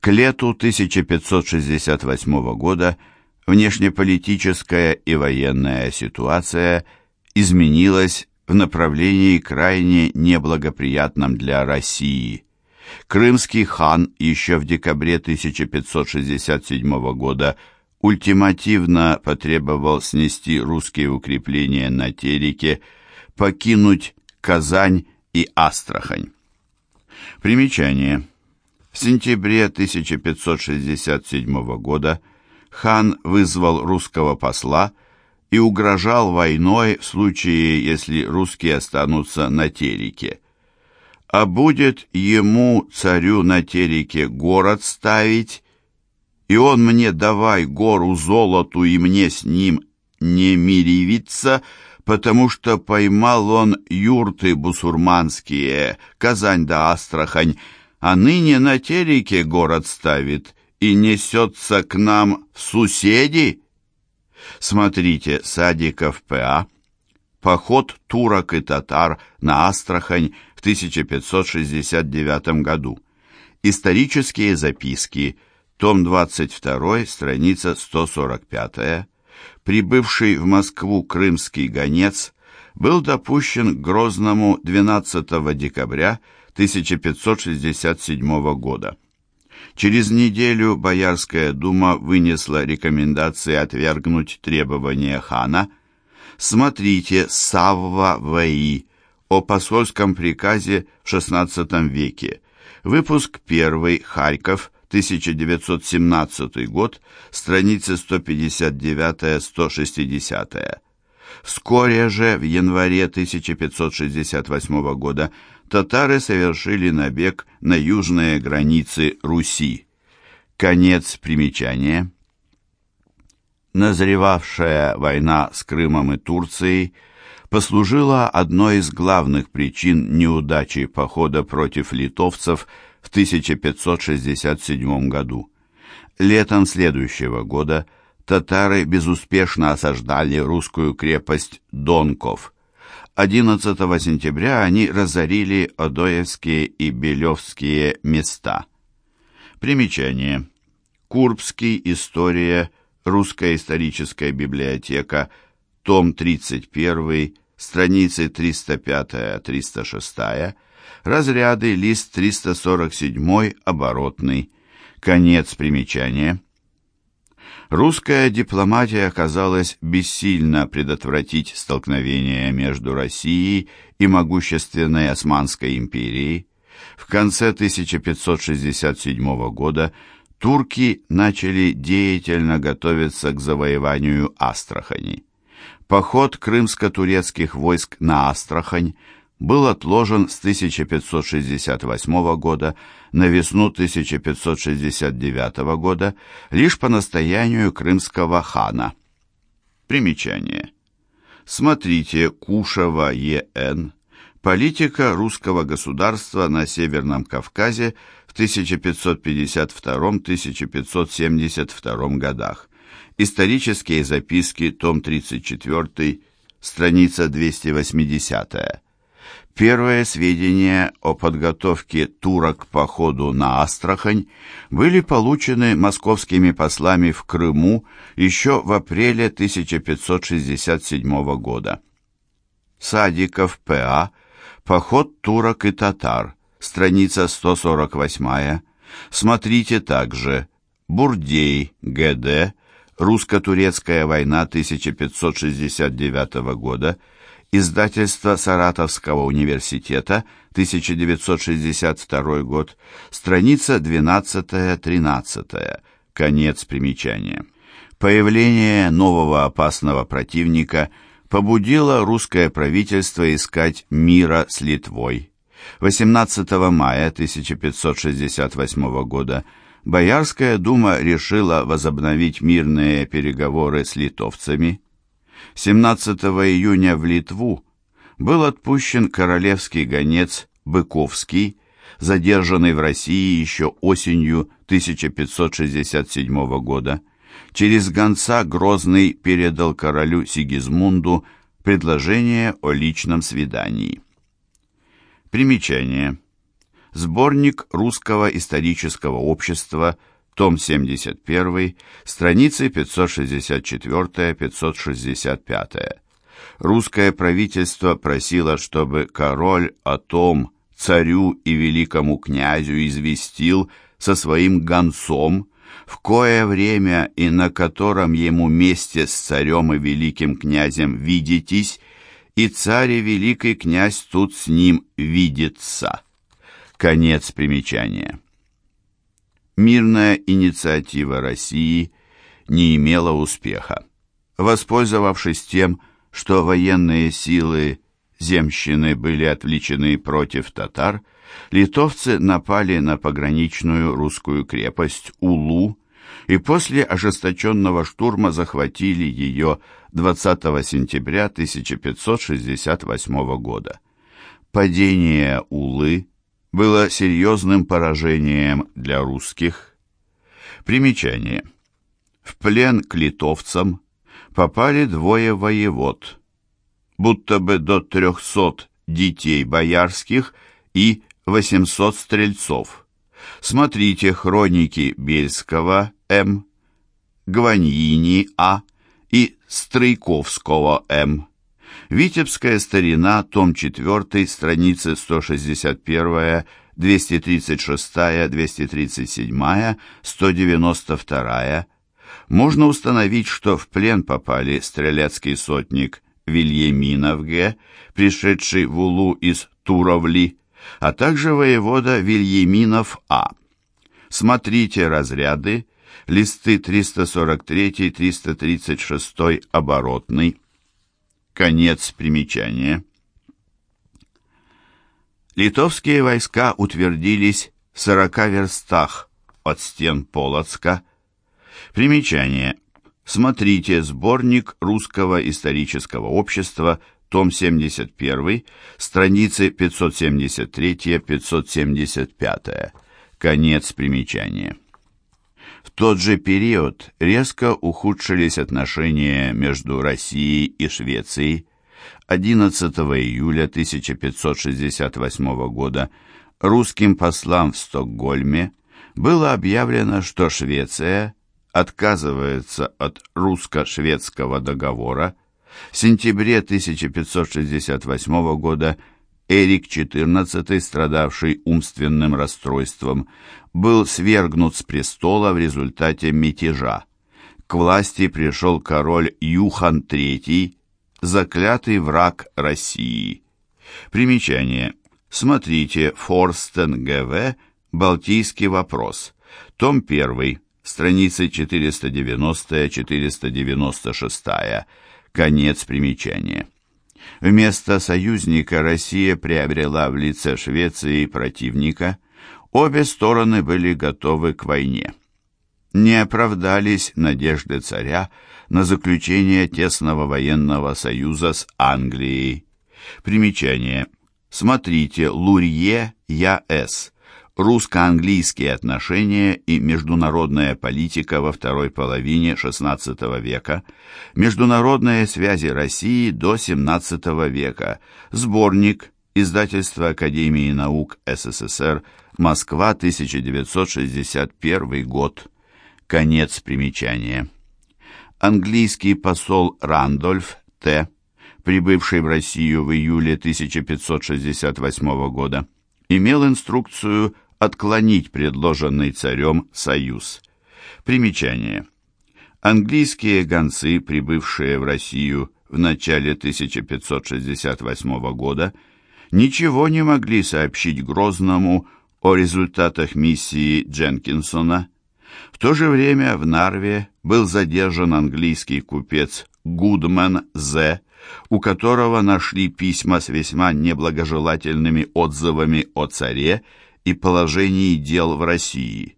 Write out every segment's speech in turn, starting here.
К лету 1568 года внешнеполитическая и военная ситуация изменилась в направлении крайне неблагоприятном для России. Крымский хан еще в декабре 1567 года ультимативно потребовал снести русские укрепления на Тереке, покинуть Казань и Астрахань. Примечание. В сентябре 1567 года хан вызвал русского посла и угрожал войной в случае, если русские останутся на Тереке. А будет ему, царю на Тереке, город ставить, и он мне давай гору золоту, и мне с ним не миривиться, потому что поймал он юрты бусурманские, Казань да Астрахань, а ныне на Тереке город ставит и несется к нам в соседи. Смотрите, Садиков П.А. Поход турок и татар на Астрахань в 1569 году. Исторические записки. Том 22, страница 145. Прибывший в Москву крымский гонец был допущен к Грозному 12 декабря 1567 года. Через неделю Боярская дума вынесла рекомендации отвергнуть требования хана. Смотрите Савва В.И. о посольском приказе в XVI веке. Выпуск 1. Харьков, 1917 год, страницы 159-160. Вскоре же, в январе 1568 года, татары совершили набег на южные границы Руси. Конец примечания. Назревавшая война с Крымом и Турцией послужила одной из главных причин неудачи похода против литовцев в 1567 году. Летом следующего года татары безуспешно осаждали русскую крепость Донков – 11 сентября они разорили Одоевские и Белевские места. Примечание. Курбский. История. Русская историческая библиотека. Том 31. Страницы 305-306. Разряды. Лист 347. Оборотный. Конец примечания. Русская дипломатия оказалась бессильна предотвратить столкновение между Россией и могущественной Османской империей. В конце 1567 года турки начали деятельно готовиться к завоеванию Астрахани. Поход крымско-турецких войск на Астрахань был отложен с 1568 года на весну 1569 года лишь по настоянию крымского хана. Примечание. Смотрите Кушева Е.Н. Политика русского государства на Северном Кавказе в 1552-1572 годах. Исторические записки, том 34, страница 280. Первые сведения о подготовке турок к походу на Астрахань были получены московскими послами в Крыму еще в апреле 1567 года. Садиков П.А. Поход турок и татар. Страница 148. Смотрите также Бурдей Г.Д. Русско-турецкая война 1569 года Издательство Саратовского университета, 1962 год, страница 12-13, конец примечания. Появление нового опасного противника побудило русское правительство искать мира с Литвой. 18 мая 1568 года Боярская дума решила возобновить мирные переговоры с литовцами. 17 июня в Литву был отпущен королевский гонец Быковский, задержанный в России еще осенью 1567 года. Через гонца Грозный передал королю Сигизмунду предложение о личном свидании. Примечание. Сборник Русского исторического общества, том 71, страницы 564-565. Русское правительство просило, чтобы король о том царю и великому князю известил со своим гонцом, в кое время и на котором ему вместе с царем и великим князем видитесь, и царь и великий князь тут с ним видится. Конец примечания. Мирная инициатива России не имела успеха. Воспользовавшись тем, что военные силы земщины были отвлечены против татар, литовцы напали на пограничную русскую крепость Улу и после ожесточенного штурма захватили ее 20 сентября 1568 года. Падение Улы было серьезным поражением для русских. Примечание. В плен к литовцам попали двое воевод, будто бы до 300 детей боярских и 800 стрельцов. Смотрите хроники Бельского М, Гваньини А и Стройковского М. Витебская старина, том 4, страницы 161, 236, 237, 192. Можно установить, что в плен попали стрелецкий сотник Вильяминов Г., пришедший в Улу из Туровли, а также воевода Вильяминов А. Смотрите разряды, листы 343-336 оборотный, конец примечания. Литовские войска утвердились в 40 верстах от стен Полоцка. Примечание. Смотрите сборник Русского исторического общества том 71, страницы 573-575. Конец примечания. В тот же период резко ухудшились отношения между Россией и Швецией. 11 июля 1568 года русским послам в Стокгольме было объявлено, что Швеция отказывается от русско-шведского договора в сентябре 1568 года Эрик XIV, страдавший умственным расстройством, был свергнут с престола в результате мятежа. К власти пришел король Юхан III, заклятый враг России. Примечание. Смотрите Форстен ГВ «Балтийский вопрос». Том 1, страницы 490-496 Конец примечания. Вместо союзника Россия приобрела в лице Швеции противника. Обе стороны были готовы к войне. Не оправдались надежды царя на заключение тесного военного союза с Англией. Примечание. Смотрите Лурье Я.С русско-английские отношения и международная политика во второй половине XVI века, международные связи России до XVII века, сборник, издательство Академии наук СССР, Москва, 1961 год, конец примечания. Английский посол Рандольф Т., прибывший в Россию в июле 1568 года, имел инструкцию отклонить предложенный царем союз. Примечание. Английские гонцы, прибывшие в Россию в начале 1568 года, ничего не могли сообщить Грозному о результатах миссии Дженкинсона. В то же время в Нарве был задержан английский купец Гудман З., у которого нашли письма с весьма неблагожелательными отзывами о царе и положении дел в России.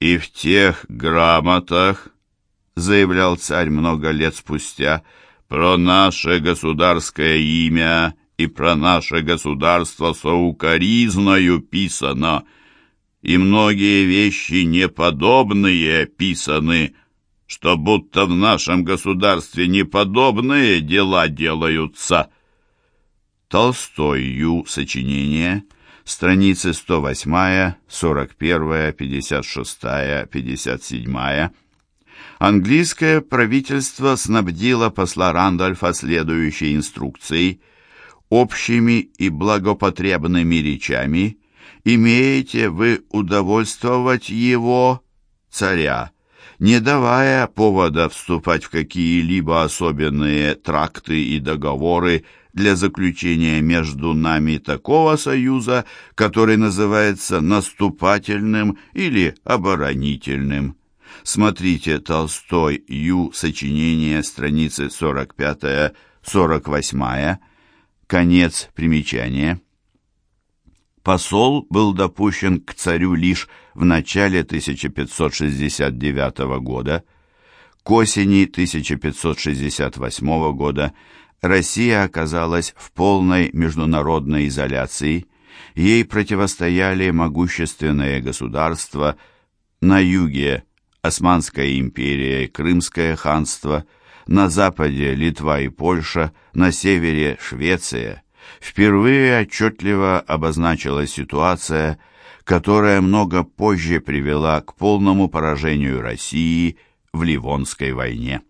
«И в тех грамотах, — заявлял царь много лет спустя, — про наше государское имя и про наше государство соукоризною писано, и многие вещи неподобные писаны, что будто в нашем государстве неподобные дела делаются». Толстой Ю. Сочинение Страницы 108, 41, 56, 57. Английское правительство снабдило посла Рандольфа следующей инструкцией «Общими и благопотребными речами имеете вы удовольствовать его, царя, не давая повода вступать в какие-либо особенные тракты и договоры для заключения между нами такого союза, который называется наступательным или оборонительным. Смотрите Толстой Ю. Сочинение, страницы 45-48, конец примечания. Посол был допущен к царю лишь в начале 1569 года. К осени 1568 года Россия оказалась в полной международной изоляции. Ей противостояли могущественные государства на юге Османская империя и Крымское ханство, на западе Литва и Польша, на севере Швеция. Впервые отчетливо обозначилась ситуация, которая много позже привела к полному поражению России в Ливонской войне.